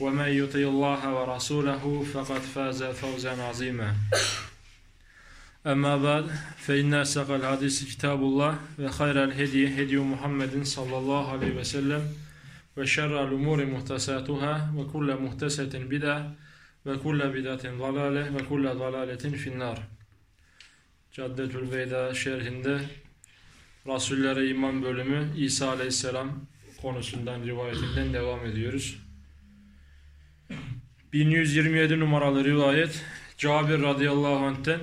ومن يطع الله ورسوله فقد فاز فوزا عظيما أما بعد فإن أصدق الحديث كتاب الله وخير الهدي هدي محمد صلى الله عليه وسلم وشر الأمور محتساتها وكل محتسة بدعة وكل بدعة ضلالة وكل ضلالة في النار Caddetül Veda şerhinde Rasullere İman bölümü İsa Aleyhisselam konusundan rivayetinden devam ediyoruz. 1127 numaralı rivayet Cabir radıyallahu anh'ten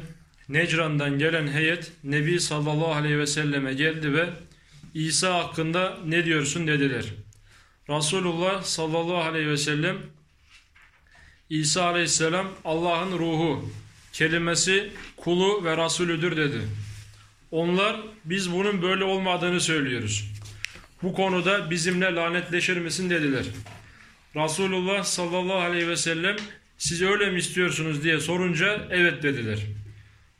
Necran'dan gelen heyet Nebi sallallahu aleyhi ve selleme geldi ve İsa hakkında ne diyorsun dediler. Resulullah sallallahu aleyhi ve sellem İsa aleyhisselam Allah'ın ruhu, kelimesi, kulu ve Resulüdür dedi. Onlar biz bunun böyle olmadığını söylüyoruz. Bu konuda bizimle lanetleşir misin dediler. Resulullah sallallahu aleyhi ve sellem siz öyle mi istiyorsunuz diye sorunca evet dediler.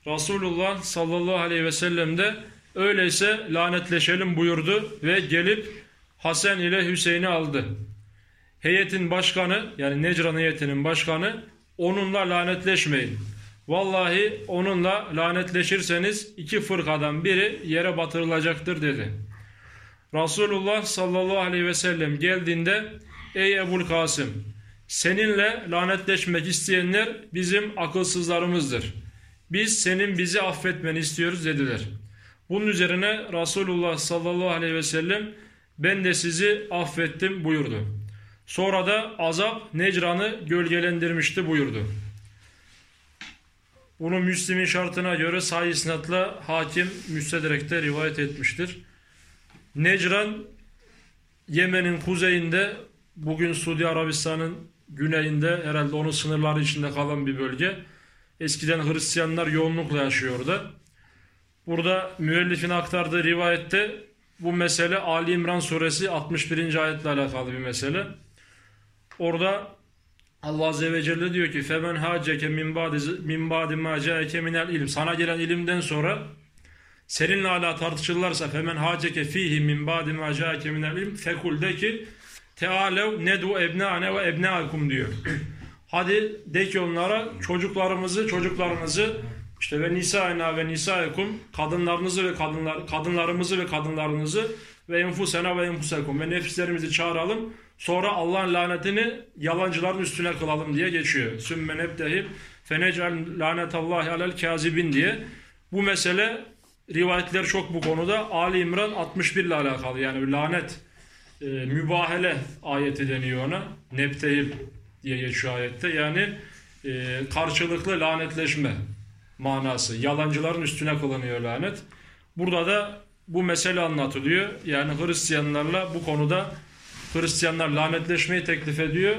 Resulullah sallallahu aleyhi ve sellem de öyleyse lanetleşelim buyurdu ve gelip Hasan ile Hüseyin'i aldı. Heyetin başkanı yani Necran heyetinin başkanı onunla lanetleşmeyin. Vallahi onunla lanetleşirseniz iki fırkadan biri yere batırılacaktır dedi. Resulullah sallallahu aleyhi ve sellem geldiğinde ey Ebul Kasım seninle lanetleşmek isteyenler bizim akılsızlarımızdır. Biz senin bizi affetmeni istiyoruz dediler. Bunun üzerine Resulullah sallallahu aleyhi ve sellem ben de sizi affettim buyurdu. Sonra da azap Necran'ı gölgelendirmişti buyurdu. Bunu Müslim'in şartına göre sahih isnatla hakim müstedrekte rivayet etmiştir. Necran Yemen'in kuzeyinde bugün Suudi Arabistan'ın güneyinde herhalde onun sınırları içinde kalan bir bölge. Eskiden Hristiyanlar yoğunlukla yaşıyordu. Burada müellifin aktardığı rivayette bu mesele Ali İmran suresi 61. ayetle alakalı bir mesele. Orada Allah Azze ve Celle diyor ki min ba'di min ba'di ma ca'eke minel ilim. Sana gelen ilimden sonra seninle hala tartışırlarsa femen haceke fihi min ba'di ma ca'eke minel ilim fekul ki tealev nedu ebnane ve ebnaakum diyor. Hadi de ki onlara çocuklarımızı çocuklarınızı işte ve nisa'ina ve nisa'ekum kadınlarınızı ve kadınlar kadınlarımızı ve kadınlarınızı ve enfusena ve enfusekum ve nefislerimizi çağıralım. Sonra Allah'ın lanetini yalancıların üstüne kılalım diye geçiyor. Sümme nebtehib fenecel lanetallahi alel kazibin diye. Bu mesele rivayetler çok bu konuda. Ali İmran 61 ile alakalı yani lanet e, mübahele ayeti deniyor ona. Nebtehib diye geçiyor ayette. Yani e, karşılıklı lanetleşme manası. Yalancıların üstüne kılınıyor lanet. Burada da bu mesele anlatılıyor. Yani Hristiyanlarla bu konuda Hristiyanlar lanetleşmeyi teklif ediyor.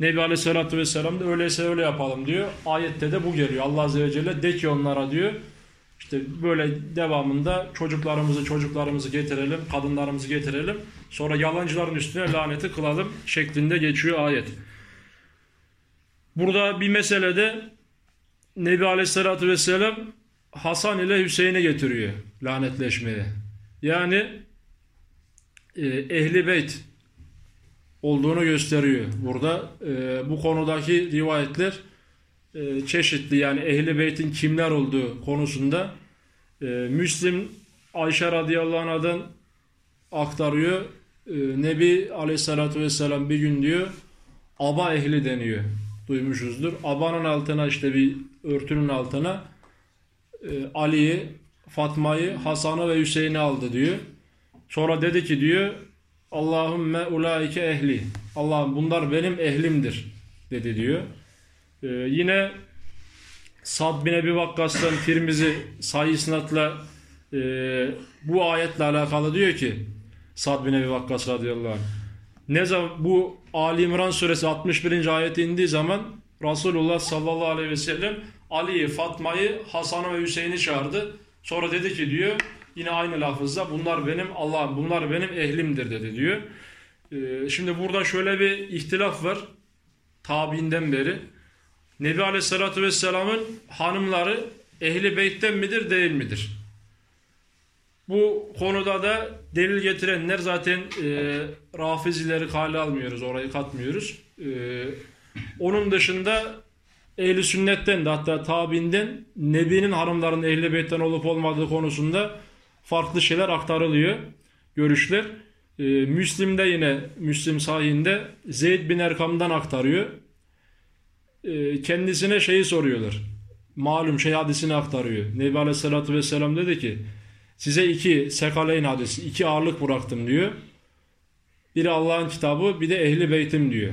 Nebi Aleyhisselatü Vesselam da öyleyse öyle yapalım diyor. Ayette de bu geliyor. Allah Azze ve Celle de ki onlara diyor. İşte böyle devamında çocuklarımızı çocuklarımızı getirelim, kadınlarımızı getirelim. Sonra yalancıların üstüne laneti kılalım şeklinde geçiyor ayet. Burada bir meselede Nebi Aleyhisselatü Vesselam Hasan ile Hüseyin'i getiriyor lanetleşmeye. Yani e, ehli beyt olduğunu gösteriyor burada. E, bu konudaki rivayetler e, çeşitli yani ehli beytin kimler olduğu konusunda e, Müslim Ayşe radıyallahu anh'dan aktarıyor. E, Nebi aleyhissalatü vesselam bir gün diyor aba ehli deniyor. Duymuşuzdur. Abanın altına işte bir örtünün altına e, Ali'yi, Fatma'yı, Hasan'ı ve Hüseyin'i aldı diyor. Sonra dedi ki diyor Allahümme ulaike ehli. Allah'ım bunlar benim ehlimdir dedi diyor. Ee, yine Sad bin Ebi Vakkas'tan Tirmizi sayı isnatla e, bu ayetle alakalı diyor ki Sad bin Ebi Vakkas radıyallahu anh. Ne zaman bu Ali İmran suresi 61. ayeti indiği zaman Resulullah sallallahu aleyhi ve sellem Ali'yi, Fatma'yı, Hasan'ı ve Hüseyin'i çağırdı. Sonra dedi ki diyor yine aynı lafızda bunlar benim Allah'ım bunlar benim ehlimdir dedi diyor. Ee, şimdi burada şöyle bir ihtilaf var tabiinden beri. Nebi Aleyhisselatü Vesselam'ın hanımları ehli beytten midir değil midir? Bu konuda da delil getirenler zaten e, rafizileri kale almıyoruz, orayı katmıyoruz. E, onun dışında ehli sünnetten de hatta tabiinden Nebi'nin hanımlarının ehli beytten olup olmadığı konusunda farklı şeyler aktarılıyor, görüşler. E, Müslim'de yine, Müslim sahihinde Zeyd bin Erkam'dan aktarıyor. E, kendisine şeyi soruyorlar. Malum şey hadisini aktarıyor. Nebi Aleyhisselatü Vesselam dedi ki size iki sekaleyn hadisi, iki ağırlık bıraktım diyor. Biri Allah'ın kitabı, bir de ehli beytim diyor.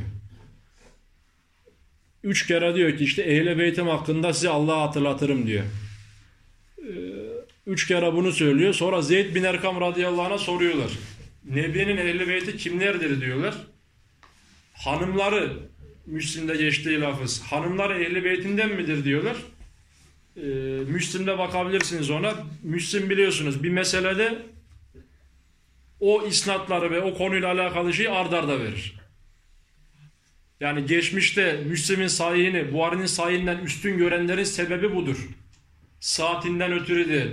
Üç kere diyor ki işte ehli beytim hakkında size Allah'ı hatırlatırım diyor. Ee, üç kere bunu söylüyor. Sonra Zeyd bin Erkam radıyallahu anh'a soruyorlar. Nebi'nin ehli beyti kimlerdir diyorlar. Hanımları Müslim'de geçtiği lafız. Hanımları ehli beytinden midir diyorlar. Ee, Müslim'de bakabilirsiniz ona. Müslim biliyorsunuz bir meselede o isnatları ve o konuyla alakalı şeyi ard arda verir. Yani geçmişte Müslim'in sahihini, Buhari'nin sahihinden üstün görenlerin sebebi budur. Saatinden ötürü değil.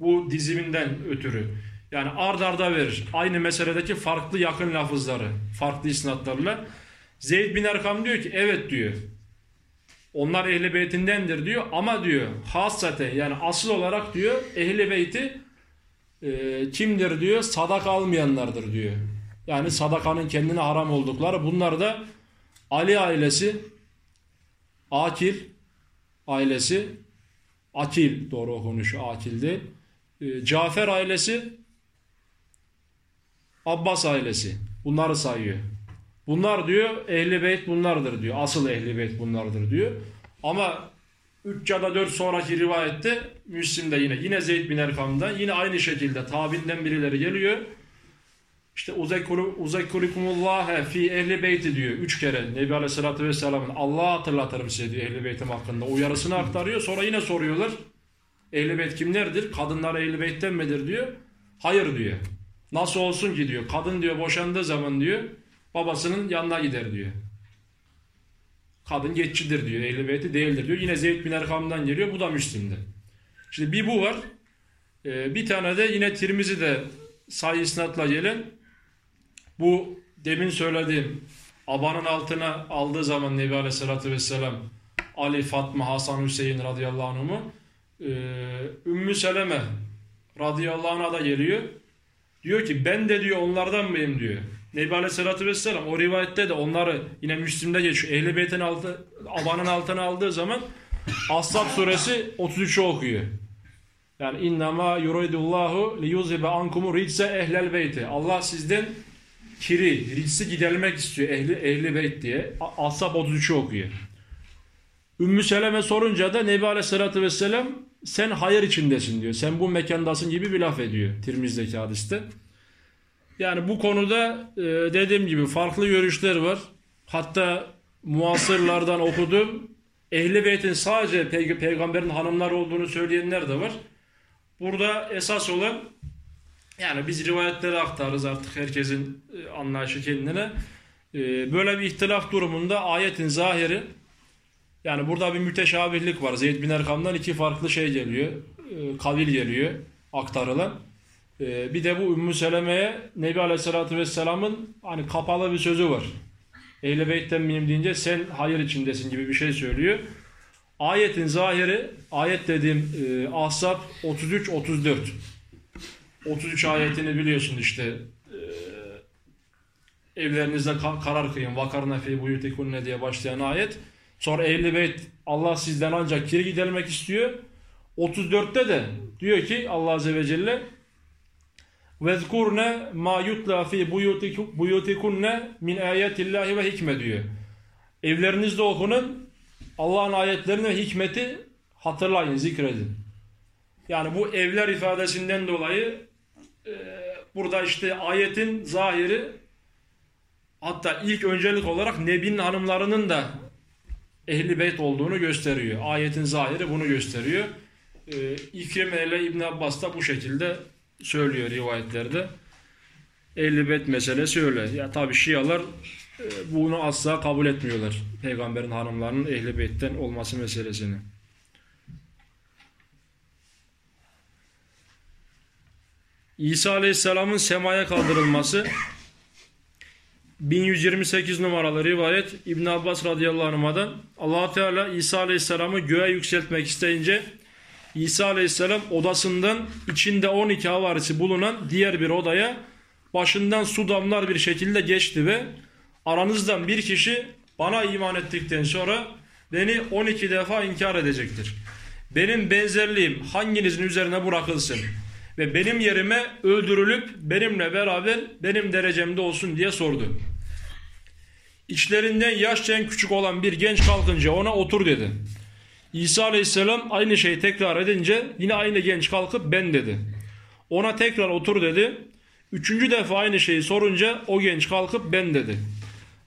Bu diziminden ötürü. Yani ard arda verir. Aynı meseledeki farklı yakın lafızları, farklı isnatlarla. Zeyd bin Erkam diyor ki evet diyor. Onlar ehli beytindendir diyor ama diyor hassaten yani asıl olarak diyor ehli beyti e, kimdir diyor sadak almayanlardır diyor. Yani sadakanın kendine haram oldukları bunlar da Ali ailesi Akil ailesi Akil doğru konuşuyor Akil değil. E, Cafer ailesi Abbas ailesi bunları sayıyor. Bunlar diyor ehli beyt bunlardır diyor. Asıl ehli beyt bunlardır diyor. Ama 3 ya da 4 sonraki rivayette Müslim'de yine yine Zeyd bin Erkam'dan yine aynı şekilde tabinden birileri geliyor. İşte uzekkurikumullah fi ehli beyti diyor. Üç kere Nebi Aleyhisselatü Vesselam'ın Allah'ı hatırlatırım size diyor ehli beytim hakkında. Uyarısını aktarıyor. Sonra yine soruyorlar. Ehli beyt kimlerdir? Kadınlar ehli beytten midir diyor. Hayır diyor. Nasıl olsun ki diyor. Kadın diyor boşandığı zaman diyor babasının yanına gider diyor. Kadın geçicidir diyor. Ehl-i beyti değildir diyor. Yine Zeyd bin Erkam'dan geliyor. Bu da Müslim'de. Şimdi bir bu var. Ee, bir tane de yine Tirmizi'de sayı isnatla gelen bu demin söylediğim abanın altına aldığı zaman Nebi Aleyhisselatü Vesselam Ali, Fatma, Hasan, Hüseyin radıyallahu anh'ı e, Ümmü Seleme radıyallahu anh'a da geliyor. Diyor ki ben de diyor onlardan mıyım diyor. Nebi Aleyhisselatü Vesselam o rivayette de onları yine Müslim'de geçiyor. Ehl-i Beyt'in altı, abanın altına aldığı zaman Ashab suresi 33'ü okuyor. Yani innama yuridullahu li yuzibe ankumu ritse ehlel beyti. Allah sizden kiri, ritsi gidermek istiyor ehli, ehli beyt diye. Ashab 33'ü okuyor. Ümmü Seleme sorunca da Nebi Aleyhisselatü Vesselam sen hayır içindesin diyor. Sen bu mekandasın gibi bir laf ediyor Tirmiz'deki hadiste. Yani bu konuda e, dediğim gibi farklı görüşler var. Hatta muasırlardan okudum. Ehli Beyt'in sadece pey peygamberin hanımları olduğunu söyleyenler de var. Burada esas olan yani biz rivayetleri aktarırız artık herkesin e, anlayışı kendine. E, böyle bir ihtilaf durumunda ayetin zahiri yani burada bir müteşabihlik var. Zeyd bin Erkam'dan iki farklı şey geliyor. E, kavil geliyor aktarılan. Ee, bir de bu Ümmü Seleme'ye Nebi Aleyhisselatü Vesselam'ın hani kapalı bir sözü var. Ehl-i Beyt'ten miyim deyince sen hayır içindesin gibi bir şey söylüyor. Ayetin zahiri, ayet dediğim e, Ahzab 33-34. 33 ayetini biliyorsun işte. E, evlerinizde karar kıyın. Vakarna fi buyutikunne diye başlayan ayet. Sonra Ehl-i Beyt Allah sizden ancak kiri gidermek istiyor. 34'te de diyor ki Allah Azze ve Celle Vezkurne ma yutla fi buyutikunne min ayetillahi ve hikme diyor. Evlerinizde okunun Allah'ın ayetlerini ve hikmeti hatırlayın, zikredin. Yani bu evler ifadesinden dolayı e, burada işte ayetin zahiri hatta ilk öncelik olarak Nebi'nin hanımlarının da ehli beyt olduğunu gösteriyor. Ayetin zahiri bunu gösteriyor. E, İkrime ile İbn Abbas da bu şekilde söylüyor rivayetlerde. Ehli beyt meselesi öyle. Ya tabi Şialar e, bunu asla kabul etmiyorlar. Peygamberin hanımlarının ehli beytten olması meselesini. İsa Aleyhisselam'ın semaya kaldırılması 1128 numaralı rivayet İbn Abbas radıyallahu anh'dan Allah Teala İsa Aleyhisselam'ı göğe yükseltmek isteyince İsa Aleyhisselam odasından içinde 12 havarisi bulunan diğer bir odaya başından su damlar bir şekilde geçti ve aranızdan bir kişi bana iman ettikten sonra beni 12 defa inkar edecektir. Benim benzerliğim hanginizin üzerine bırakılsın ve benim yerime öldürülüp benimle beraber benim derecemde olsun diye sordu. İçlerinden yaşça en küçük olan bir genç kalkınca ona otur dedi. İsa aleyhisselam aynı şeyi tekrar edince yine aynı genç kalkıp ben dedi. Ona tekrar otur dedi. Üçüncü defa aynı şeyi sorunca o genç kalkıp ben dedi.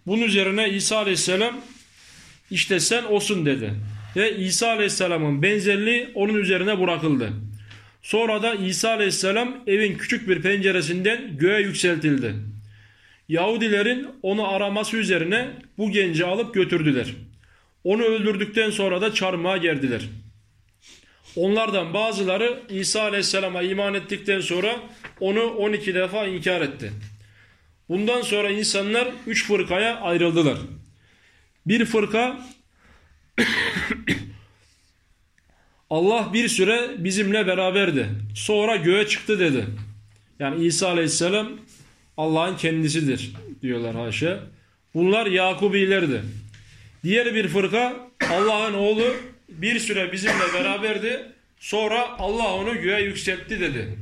Bunun üzerine İsa aleyhisselam işte sen olsun dedi. Ve İsa aleyhisselamın benzerliği onun üzerine bırakıldı. Sonra da İsa aleyhisselam evin küçük bir penceresinden göğe yükseltildi. Yahudilerin onu araması üzerine bu genci alıp götürdüler. Onu öldürdükten sonra da çarmıha gerdiler. Onlardan bazıları İsa aleyhisselama iman ettikten sonra onu 12 defa inkar etti. Bundan sonra insanlar üç fırkaya ayrıldılar. Bir fırka Allah bir süre bizimle beraberdi. Sonra göğe çıktı dedi. Yani İsa aleyhisselam Allah'ın kendisidir diyorlar haşa. Bunlar Yakubilerdi. Diğer bir fırka Allah'ın oğlu bir süre bizimle beraberdi. Sonra Allah onu göğe yükseltti dedi.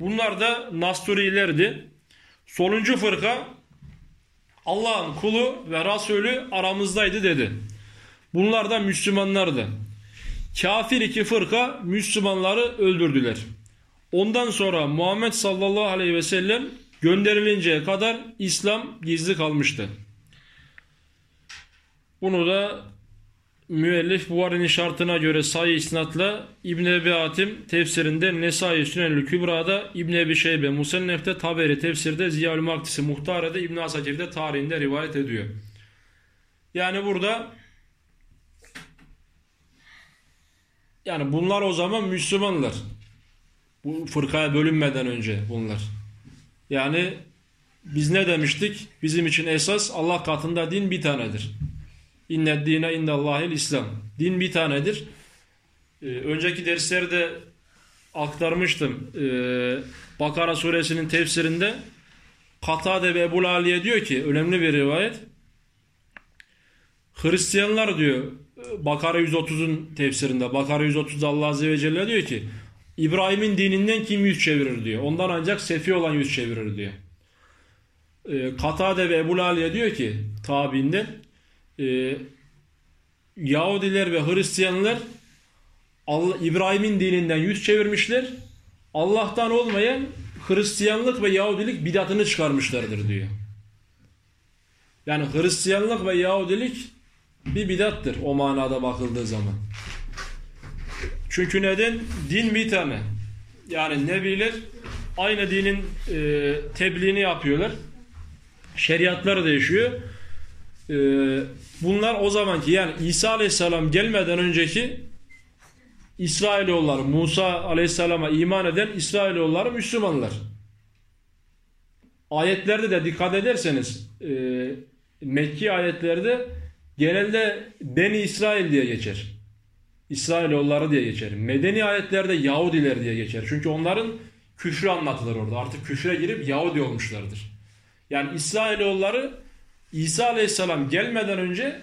Bunlar da Nasturilerdi. Sonuncu fırka Allah'ın kulu ve Resulü aramızdaydı dedi. Bunlar da Müslümanlardı. Kafir iki fırka Müslümanları öldürdüler. Ondan sonra Muhammed sallallahu aleyhi ve sellem gönderilinceye kadar İslam gizli kalmıştı. Bunu da müellif Buhari'nin şartına göre sayı isnatla İbn Ebi Hatim tefsirinde Nesai Sünenül Kübra'da İbn Ebi Şeybe Musennef'te Taberi tefsirde Ziyal Maktisi Muhtare'de İbn Asakir'de tarihinde rivayet ediyor. Yani burada yani bunlar o zaman Müslümanlar. Bu fırkaya bölünmeden önce bunlar. Yani biz ne demiştik? Bizim için esas Allah katında din bir tanedir. İnne dine indallahil İslam. Din bir tanedir. Ee, önceki derslerde aktarmıştım. Ee, Bakara suresinin tefsirinde Katade ve Ebu Aliye diyor ki önemli bir rivayet. Hristiyanlar diyor Bakara 130'un tefsirinde Bakara 130'da Allah Azze ve Celle diyor ki İbrahim'in dininden kim yüz çevirir diyor. Ondan ancak sefi olan yüz çevirir diyor. Ee, Katade ve Ebu Aliye diyor ki tabiinden e, Yahudiler ve Hristiyanlar Allah, İbrahim'in dininden yüz çevirmişler. Allah'tan olmayan Hristiyanlık ve Yahudilik bidatını çıkarmışlardır diyor. Yani Hristiyanlık ve Yahudilik bir bidattır o manada bakıldığı zaman. Çünkü neden? Din bir tane. Yani Nebiler aynı dinin e, tebliğini yapıyorlar. Şeriatlar değişiyor. E, bunlar o zamanki yani İsa Aleyhisselam gelmeden önceki İsrailoğulları Musa Aleyhisselam'a iman eden İsrailoğulları Müslümanlar. Ayetlerde de dikkat ederseniz e, Mekki ayetlerde genelde Beni İsrail diye geçer. İsrailoğulları diye geçer. Medeni ayetlerde Yahudiler diye geçer. Çünkü onların küfrü anlatılır orada. Artık küfre girip Yahudi olmuşlardır. Yani İsrailoğulları İsa Aleyhisselam gelmeden önce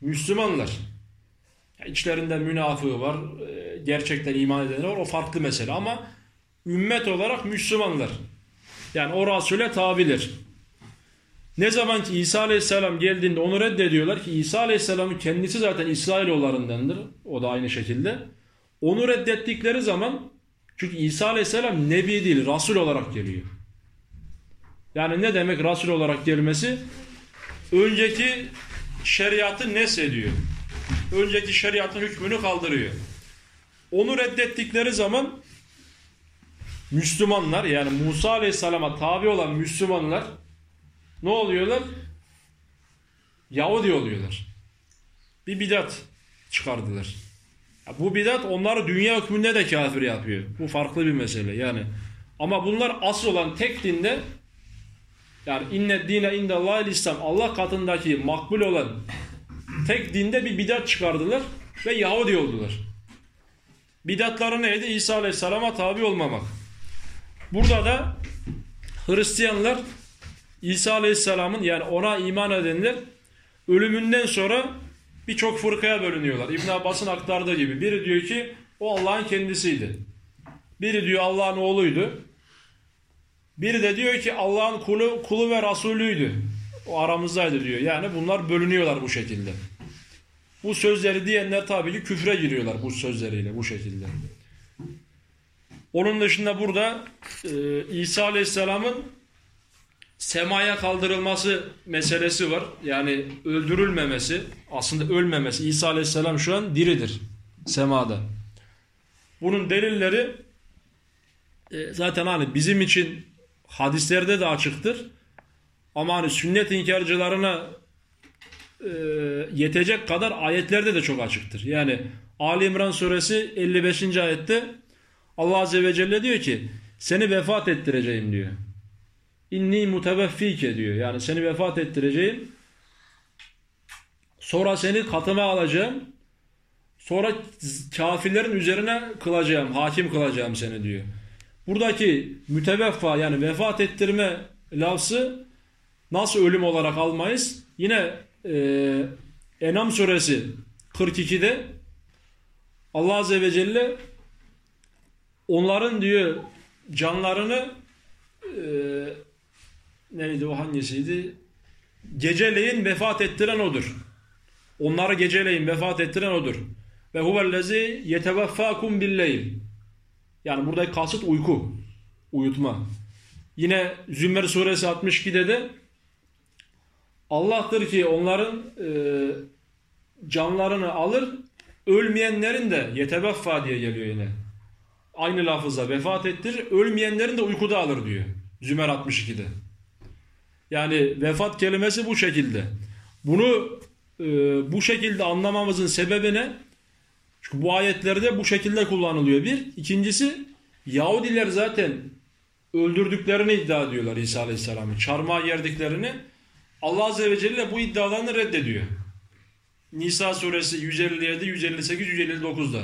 Müslümanlar. İçlerinde münafığı var, e, gerçekten iman edenler var. O farklı mesele ama ümmet olarak Müslümanlar. Yani o Resul'e tabidir. Ne zaman ki İsa Aleyhisselam geldiğinde onu reddediyorlar ki İsa Aleyhisselam'ın kendisi zaten İsrailoğullarındandır. O da aynı şekilde. Onu reddettikleri zaman çünkü İsa Aleyhisselam Nebi değil, Resul olarak geliyor. Yani ne demek Resul olarak gelmesi? Önceki şeriatı nesediyor. Önceki şeriatın hükmünü kaldırıyor. Onu reddettikleri zaman Müslümanlar yani Musa Aleyhisselam'a tabi olan Müslümanlar ne oluyorlar? Yahudi oluyorlar. Bir bidat çıkardılar. Bu bidat onları dünya hükmünde de kafir yapıyor. Bu farklı bir mesele yani. Ama bunlar asıl olan tek dinde yani inne dine indallahil İslam Allah katındaki makbul olan tek dinde bir bidat çıkardılar ve Yahudi oldular. Bidatları neydi? İsa Aleyhisselam'a tabi olmamak. Burada da Hristiyanlar İsa Aleyhisselam'ın yani ona iman edenler ölümünden sonra birçok fırkaya bölünüyorlar. İbn Abbas'ın aktardığı gibi. Biri diyor ki o Allah'ın kendisiydi. Biri diyor Allah'ın oğluydu. Biri de diyor ki Allah'ın kulu, kulu ve Rasulüydü. O aramızdaydı diyor. Yani bunlar bölünüyorlar bu şekilde. Bu sözleri diyenler tabii ki küfre giriyorlar bu sözleriyle bu şekilde. Onun dışında burada e, İsa Aleyhisselam'ın semaya kaldırılması meselesi var. Yani öldürülmemesi, aslında ölmemesi. İsa Aleyhisselam şu an diridir semada. Bunun delilleri e, zaten hani bizim için hadislerde de açıktır. Ama hani sünnet inkarcılarına e, yetecek kadar ayetlerde de çok açıktır. Yani Ali İmran suresi 55. ayette Allah Azze ve Celle diyor ki seni vefat ettireceğim diyor. İnni muteveffike diyor. Yani seni vefat ettireceğim. Sonra seni katıma alacağım. Sonra kafirlerin üzerine kılacağım. Hakim kılacağım seni diyor. Buradaki müteveffa yani vefat ettirme lafzı nasıl ölüm olarak almayız? Yine e, Enam suresi 42'de Allah Azze ve Celle onların diyor canlarını e, neydi o hangisiydi? Geceleyin vefat ettiren odur. Onları geceleyin vefat ettiren odur. Ve huvellezi yeteveffakum billeyl. Yani buradaki kasıt uyku. Uyutma. Yine Zümer suresi 62'de de Allah'tır ki onların e, canlarını alır, ölmeyenlerin de yetebeffa diye geliyor yine. Aynı lafızla vefat ettirir, ölmeyenlerin de uykuda alır diyor. Zümer 62'de. Yani vefat kelimesi bu şekilde. Bunu e, bu şekilde anlamamızın sebebi ne? Çünkü bu ayetlerde bu şekilde kullanılıyor bir. İkincisi Yahudiler zaten öldürdüklerini iddia ediyorlar İsa Aleyhisselam'ı. Çarmıha yerdiklerini. Allah Azze ve Celle bu iddialarını reddediyor. Nisa suresi 157, 158, 159'da.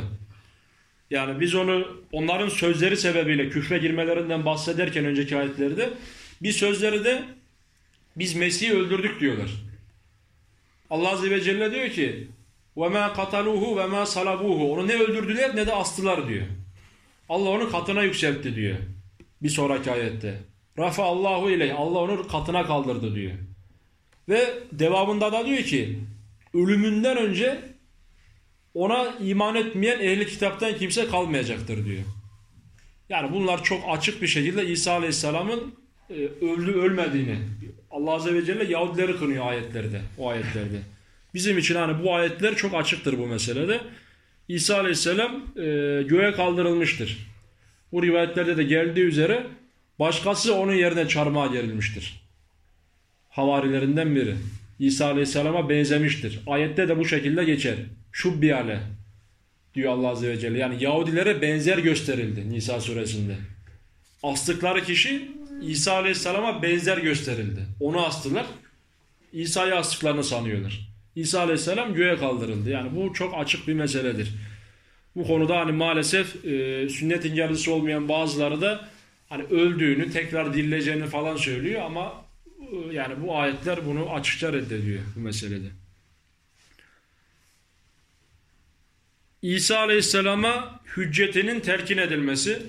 Yani biz onu onların sözleri sebebiyle küfre girmelerinden bahsederken önceki ayetlerde bir sözleri de biz Mesih'i öldürdük diyorlar. Allah Azze ve Celle diyor ki وَمَا قَتَلُوهُ وَمَا صَلَبُوهُ Onu ne öldürdüler ne de astılar diyor. Allah onu katına yükseltti diyor. Bir sonraki ayette. Rafa Allahu ile Allah onu katına kaldırdı diyor. Ve devamında da diyor ki ölümünden önce ona iman etmeyen ehli kitaptan kimse kalmayacaktır diyor. Yani bunlar çok açık bir şekilde İsa Aleyhisselam'ın e, öldü ölmediğini Allah Azze ve Celle Yahudileri kınıyor ayetlerde, o ayetlerde. Bizim için hani bu ayetler çok açıktır bu meselede. İsa Aleyhisselam e, göğe kaldırılmıştır. Bu rivayetlerde de geldiği üzere başkası onun yerine çarmıha gerilmiştir. Havarilerinden biri. İsa Aleyhisselam'a benzemiştir. Ayette de bu şekilde geçer. Şubbiyale diyor Allah Azze ve Celle. Yani Yahudilere benzer gösterildi Nisa suresinde. Astıkları kişi İsa Aleyhisselam'a benzer gösterildi. Onu astılar. İsa'yı astıklarını sanıyorlar. İsa Aleyhisselam göğe kaldırıldı. Yani bu çok açık bir meseledir. Bu konuda hani maalesef e, sünnet inkarcısı olmayan bazıları da hani öldüğünü, tekrar dirileceğini falan söylüyor ama e, yani bu ayetler bunu açıkça reddediyor bu meselede. İsa Aleyhisselam'a hüccetinin telkin edilmesi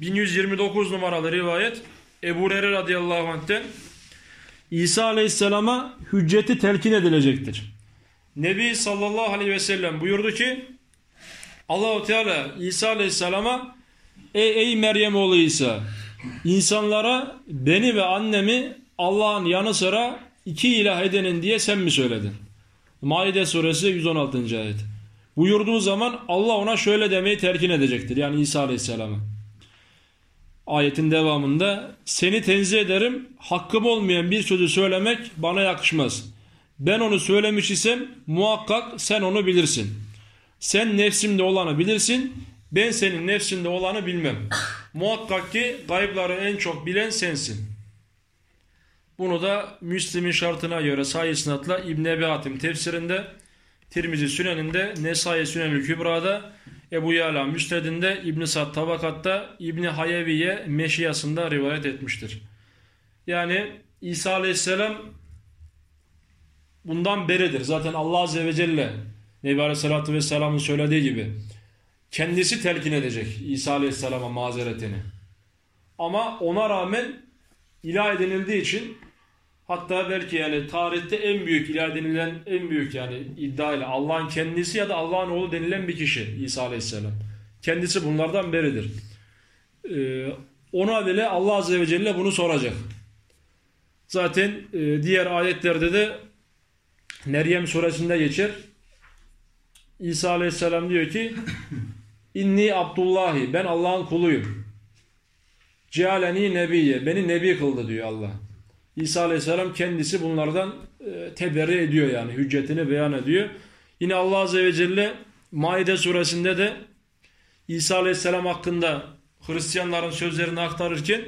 1129 numaralı rivayet Ebu Hureyre radıyallahu anh'ten İsa Aleyhisselam'a hücceti telkin edilecektir. Nebi sallallahu aleyhi ve sellem buyurdu ki Allahu Teala İsa Aleyhisselam'a Ey, ey Meryem oğlu İsa insanlara beni ve annemi Allah'ın yanı sıra iki ilah edenin diye sen mi söyledin? Maide suresi 116. ayet. Buyurduğu zaman Allah ona şöyle demeyi terkin edecektir. Yani İsa Aleyhisselam'a. Ayetin devamında seni tenzih ederim hakkım olmayan bir sözü söylemek bana yakışmaz. Ben onu söylemiş isem muhakkak sen onu bilirsin. Sen nefsimde olanı bilirsin ben senin nefsinde olanı bilmem. Muhakkak ki gaybları en çok bilen sensin. Bunu da Müslim'in şartına göre sahih isnatla İbn Ebi Hatim tefsirinde, Tirmizi Sünen'inde, Nesai Sünenül Kübra'da, Ebu Yala Müsned'inde, İbn Sad Tabakat'ta, İbn Hayeviye Meşiyasında rivayet etmiştir. Yani İsa Aleyhisselam bundan beridir. Zaten Allah Azze ve Celle Nebi Aleyhisselatü Vesselam'ın söylediği gibi kendisi telkin edecek İsa Aleyhisselam'a mazeretini. Ama ona rağmen ilah edinildiği için hatta belki yani tarihte en büyük ilah edinilen en büyük yani iddia ile Allah'ın kendisi ya da Allah'ın oğlu denilen bir kişi İsa Aleyhisselam. Kendisi bunlardan beridir. Ee, ona bile Allah Azze ve Celle bunu soracak. Zaten e, diğer ayetlerde de Meryem suresinde geçer. İsa Aleyhisselam diyor ki İnni Abdullahi ben Allah'ın kuluyum. Cealeni nebiye beni nebi kıldı diyor Allah. İsa Aleyhisselam kendisi bunlardan e, teberri ediyor yani hüccetini beyan ediyor. Yine Allah Azze ve Celle Maide suresinde de İsa Aleyhisselam hakkında Hristiyanların sözlerini aktarırken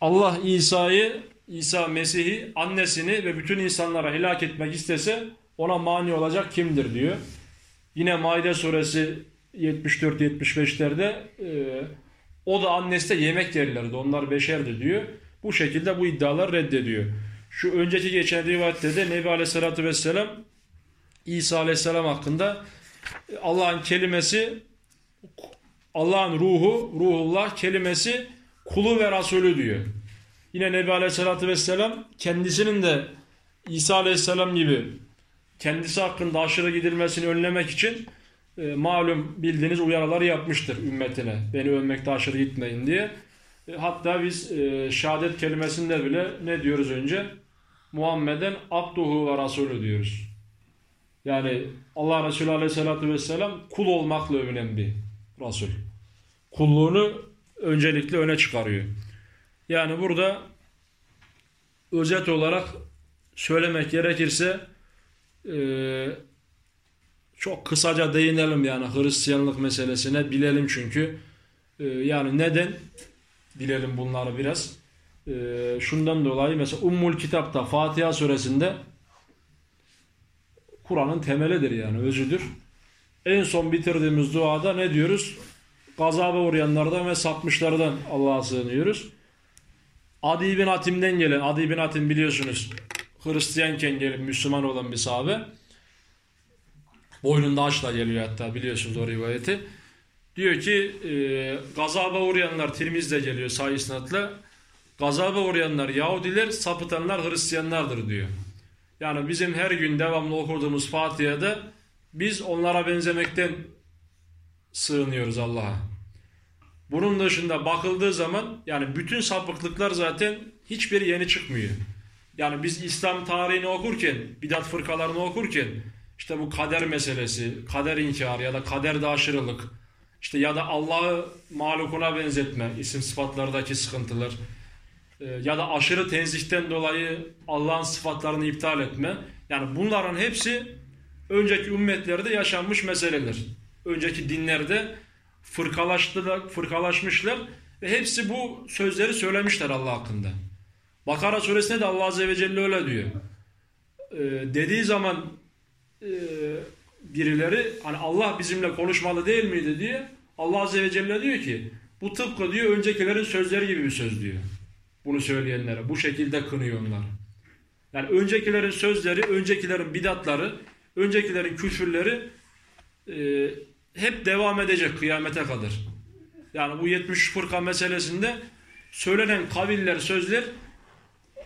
Allah İsa'yı, İsa Mesih'i, annesini ve bütün insanlara helak etmek istese ona mani olacak kimdir diyor. Yine Maide suresi 74-75'lerde e, o da annesi de yemek yerlerdi. Onlar beşerdi diyor. Bu şekilde bu iddialar reddediyor. Şu önceki geçen rivayette de Nebi Aleyhisselatü Vesselam İsa Aleyhisselam hakkında Allah'ın kelimesi Allah'ın ruhu, ruhullah kelimesi kulu ve rasulü diyor. Yine Nebi Aleyhisselatü Vesselam kendisinin de İsa Aleyhisselam gibi kendisi hakkında aşırı gidilmesini önlemek için e, malum bildiğiniz uyarıları yapmıştır ümmetine. Beni övmekte aşırı gitmeyin diye. E, hatta biz e, şehadet kelimesinde bile ne diyoruz önce? Muhammeden abduhu ve rasulü diyoruz. Yani Allah Resulü Aleyhisselatü Vesselam kul olmakla övünen bir Resul. Kulluğunu öncelikle öne çıkarıyor. Yani burada özet olarak söylemek gerekirse eee çok kısaca değinelim yani Hristiyanlık meselesine bilelim çünkü e, yani neden bilelim bunları biraz e, şundan dolayı mesela Ummul Kitap'ta Fatiha suresinde Kur'an'ın temelidir yani özüdür. En son bitirdiğimiz duada ne diyoruz? Gazaba uğrayanlardan ve sapmışlardan Allah'a sığınıyoruz. Adi bin Hatim'den gelen, Adi bin Hatim biliyorsunuz Hristiyanken gelip Müslüman olan bir sahabe. Boynunda açla geliyor hatta biliyorsunuz o rivayeti. Diyor ki e, gazaba uğrayanlar Tirmiz'de geliyor sahih isnatla. Gazaba uğrayanlar Yahudiler, sapıtanlar Hristiyanlardır diyor. Yani bizim her gün devamlı okuduğumuz Fatiha'da biz onlara benzemekten sığınıyoruz Allah'a. Bunun dışında bakıldığı zaman yani bütün sapıklıklar zaten hiçbir yeni çıkmıyor. Yani biz İslam tarihini okurken, bidat fırkalarını okurken işte bu kader meselesi, kader inkarı ya da kaderde aşırılık, işte ya da Allah'ı malukuna benzetme, isim sıfatlardaki sıkıntılar e, ya da aşırı tenzihten dolayı Allah'ın sıfatlarını iptal etme. Yani bunların hepsi önceki ümmetlerde yaşanmış meseleler. Önceki dinlerde fırkalaştılar, fırkalaşmışlar ve hepsi bu sözleri söylemişler Allah hakkında. Bakara suresinde de Allah Azze ve Celle öyle diyor. Ee, dediği zaman e, birileri hani Allah bizimle konuşmalı değil miydi diye Allah Azze ve Celle diyor ki bu tıpkı diyor öncekilerin sözleri gibi bir söz diyor. Bunu söyleyenlere bu şekilde kınıyor onları. Yani öncekilerin sözleri, öncekilerin bidatları, öncekilerin küfürleri e, hep devam edecek kıyamete kadar. Yani bu 73 fırka meselesinde söylenen kaviller, sözler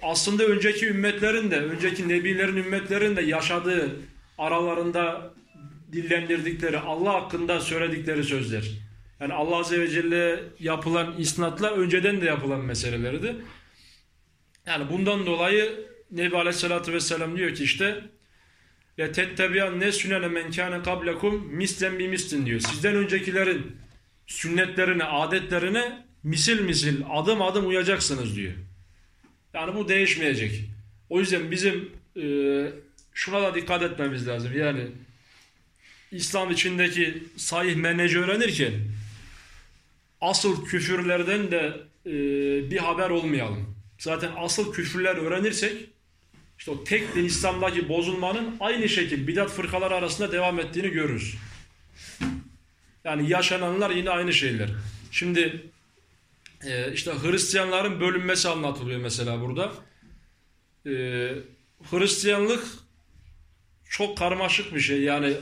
aslında önceki ümmetlerin de, önceki nebilerin ümmetlerin de yaşadığı aralarında dillendirdikleri, Allah hakkında söyledikleri sözler. Yani Allah Azze ve Celle yapılan isnatlar önceden de yapılan meselelerdi. Yani bundan dolayı Nebi Aleyhisselatü Vesselam diyor ki işte tettebiyan ne sünene men kâne kablekum mislen bi mislin diyor. Sizden öncekilerin sünnetlerine, adetlerine misil misil, adım adım uyacaksınız diyor. Yani bu değişmeyecek. O yüzden bizim e, şuna da dikkat etmemiz lazım. Yani İslam içindeki sahih meneci öğrenirken asıl küfürlerden de e, bir haber olmayalım. Zaten asıl küfürler öğrenirsek işte o tek din İslam'daki bozulmanın aynı şekilde bidat fırkalar arasında devam ettiğini görürüz. Yani yaşananlar yine aynı şeyler. Şimdi e, işte Hristiyanların bölünmesi anlatılıyor mesela burada. E, Hristiyanlık çok karmaşık bir şey. Yani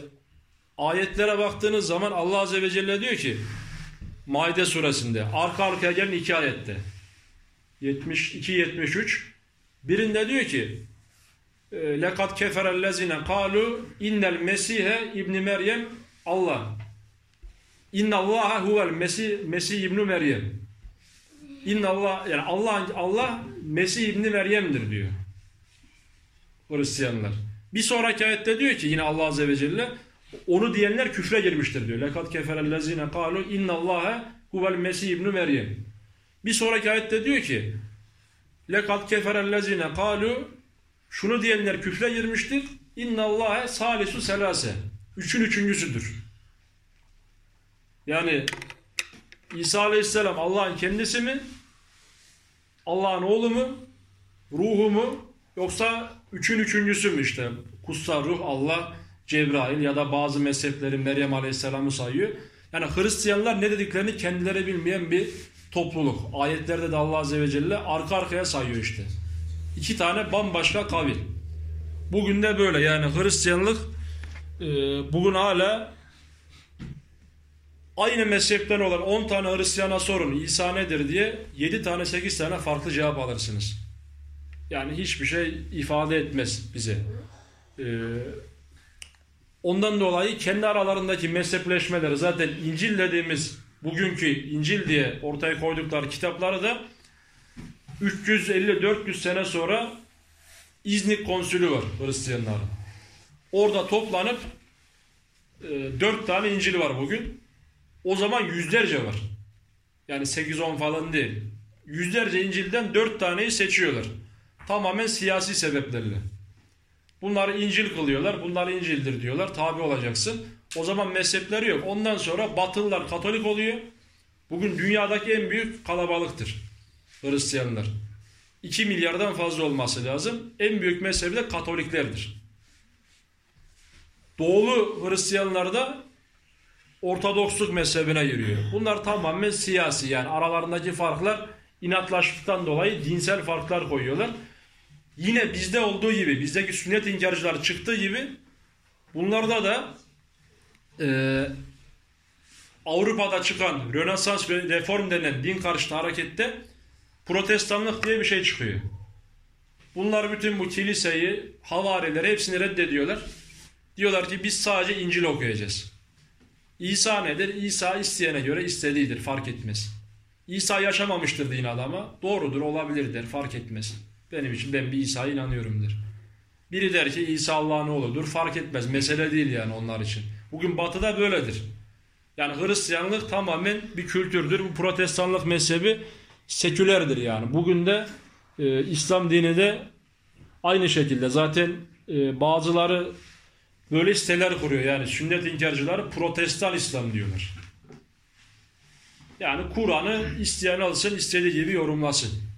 ayetlere baktığınız zaman Allah Azze ve Celle diyor ki Maide suresinde arka arkaya gelen iki ayette 72-73 birinde diyor ki lekat keferellezine kalu innel mesihe ibni meryem Allah. İnna allaha huvel mesih mesih ibni meryem. İnna Allah yani Allah Allah Mesih ibni Meryem'dir diyor. Hristiyanlar. Bir sonraki ayette diyor ki yine Allah Azze ve Celle onu diyenler küfre girmiştir diyor. Lekat keferellezine kalu inna Allaha huvel mesih ibni Meryem. Bir sonraki ayette diyor ki lekat keferellezine kalu şunu diyenler küfre girmiştir. İnna Allaha salisu selase. Üçün üçüncüsüdür. Yani İsa Aleyhisselam Allah'ın kendisi mi? Allah'ın oğlu mu? Ruhu mu? Yoksa üçün üçüncüsü mü işte? Kutsal ruh Allah, Cebrail ya da bazı mezheplerin Meryem Aleyhisselam'ı sayıyor. Yani Hristiyanlar ne dediklerini kendileri bilmeyen bir topluluk. Ayetlerde de Allah Azze ve Celle arka arkaya sayıyor işte. İki tane bambaşka kavil. Bugün de böyle yani Hristiyanlık e, bugün hala aynı mezhepten olan 10 tane Hristiyana sorun İsa nedir diye 7 tane 8 tane farklı cevap alırsınız. Yani hiçbir şey ifade etmez bize. Ee, ondan dolayı kendi aralarındaki mezhepleşmeleri zaten İncil dediğimiz bugünkü İncil diye ortaya koydukları kitapları da 350-400 sene sonra İznik konsülü var Hristiyanların. Orada toplanıp e, 4 tane İncil var bugün. O zaman yüzlerce var. Yani 8-10 falan değil. Yüzlerce İncil'den 4 taneyi seçiyorlar. Tamamen siyasi sebeplerle. Bunları İncil kılıyorlar. Bunlar İncil'dir diyorlar. Tabi olacaksın. O zaman mezhepleri yok. Ondan sonra Batılılar Katolik oluyor. Bugün dünyadaki en büyük kalabalıktır. Hristiyanlar. 2 milyardan fazla olması lazım. En büyük mezhebi de Katoliklerdir. Doğulu Hristiyanlar da Ortodoksluk mezhebine giriyor. Bunlar tamamen siyasi yani aralarındaki farklar inatlaştıktan dolayı dinsel farklar koyuyorlar. Yine bizde olduğu gibi bizdeki sünnet inkarcılar çıktığı gibi bunlarda da e, Avrupa'da çıkan Rönesans ve Reform denen din karşıtı harekette protestanlık diye bir şey çıkıyor. Bunlar bütün bu kiliseyi, havarileri hepsini reddediyorlar. Diyorlar ki biz sadece İncil okuyacağız. İsa nedir? İsa isteyene göre istediğidir. Fark etmez. İsa yaşamamıştır din adama. Doğrudur olabilir der. Fark etmez. Benim için ben bir İsa'ya inanıyorumdur. Biri der ki İsa Allah'ın oğludur. Fark etmez. Mesele değil yani onlar için. Bugün batıda böyledir. Yani Hristiyanlık tamamen bir kültürdür. Bu protestanlık mezhebi sekülerdir yani. Bugün de e, İslam dini de aynı şekilde. Zaten e, bazıları böyle siteler kuruyor. Yani sünnet inkarcıları protestan İslam diyorlar. Yani Kur'an'ı isteyen alsın istediği gibi yorumlasın.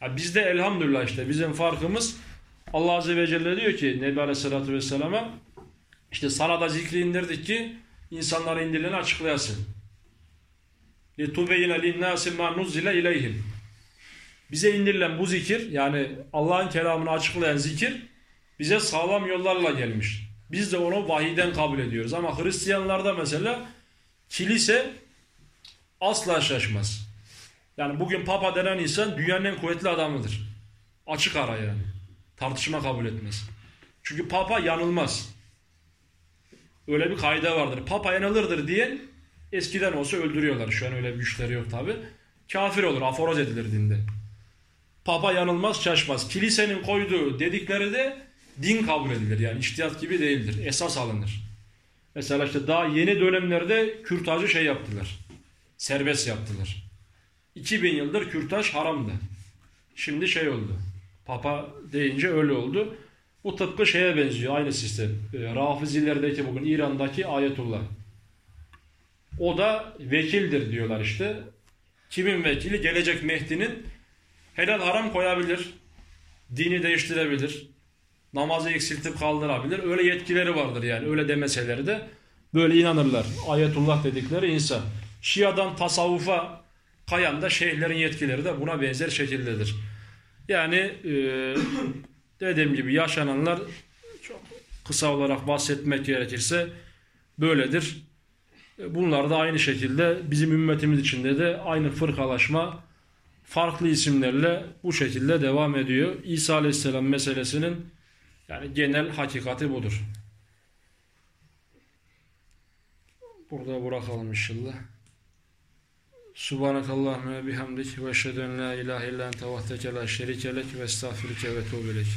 Ya bizde elhamdülillah işte bizim farkımız Allah Azze ve Celle diyor ki Nebi Aleyhisselatü Vesselam'a işte sana da zikri indirdik ki insanlara indirileni açıklayasın. لِتُبَيِّنَ لِلنَّاسِ مَا نُزِّلَ اِلَيْهِمْ Bize indirilen bu zikir yani Allah'ın kelamını açıklayan zikir bize sağlam yollarla gelmiş. Biz de onu vahiden kabul ediyoruz. Ama Hristiyanlarda mesela kilise asla şaşmaz. Yani bugün Papa denen insan dünyanın en kuvvetli adamıdır. Açık ara yani. Tartışma kabul etmez. Çünkü Papa yanılmaz. Öyle bir kaide vardır. Papa yanılırdır diyen eskiden olsa öldürüyorlar. Şu an öyle bir güçleri yok tabi. Kafir olur, aforoz edilir dinde. Papa yanılmaz, şaşmaz. Kilisenin koyduğu dedikleri de din kabul edilir. Yani içtihat gibi değildir. Esas alınır. Mesela işte daha yeni dönemlerde kürtajı şey yaptılar. Serbest yaptılar. 2000 yıldır kürtaj haramdı. Şimdi şey oldu. Papa deyince öyle oldu. Bu tıpkı şeye benziyor. Aynı sistem. E, Rafizilerdeki bugün İran'daki Ayetullah. O da vekildir diyorlar işte. Kimin vekili? Gelecek Mehdi'nin helal haram koyabilir. Dini değiştirebilir. Namazı eksiltip kaldırabilir. Öyle yetkileri vardır yani. Öyle demeseleri de böyle inanırlar. Ayetullah dedikleri insan. Şia'dan tasavvufa kayan da şeyhlerin yetkileri de buna benzer şekildedir. Yani e, dediğim gibi yaşananlar çok kısa olarak bahsetmek gerekirse böyledir. E, Bunlar da aynı şekilde bizim ümmetimiz içinde de aynı fırkalaşma farklı isimlerle bu şekilde devam ediyor. İsa Aleyhisselam meselesinin yani genel hakikati budur. Burada bırakalım inşallah. Subhanakallahümme bihamdik ve eşhedü en la ilahe illa ente ve estağfiruke ve ileyk.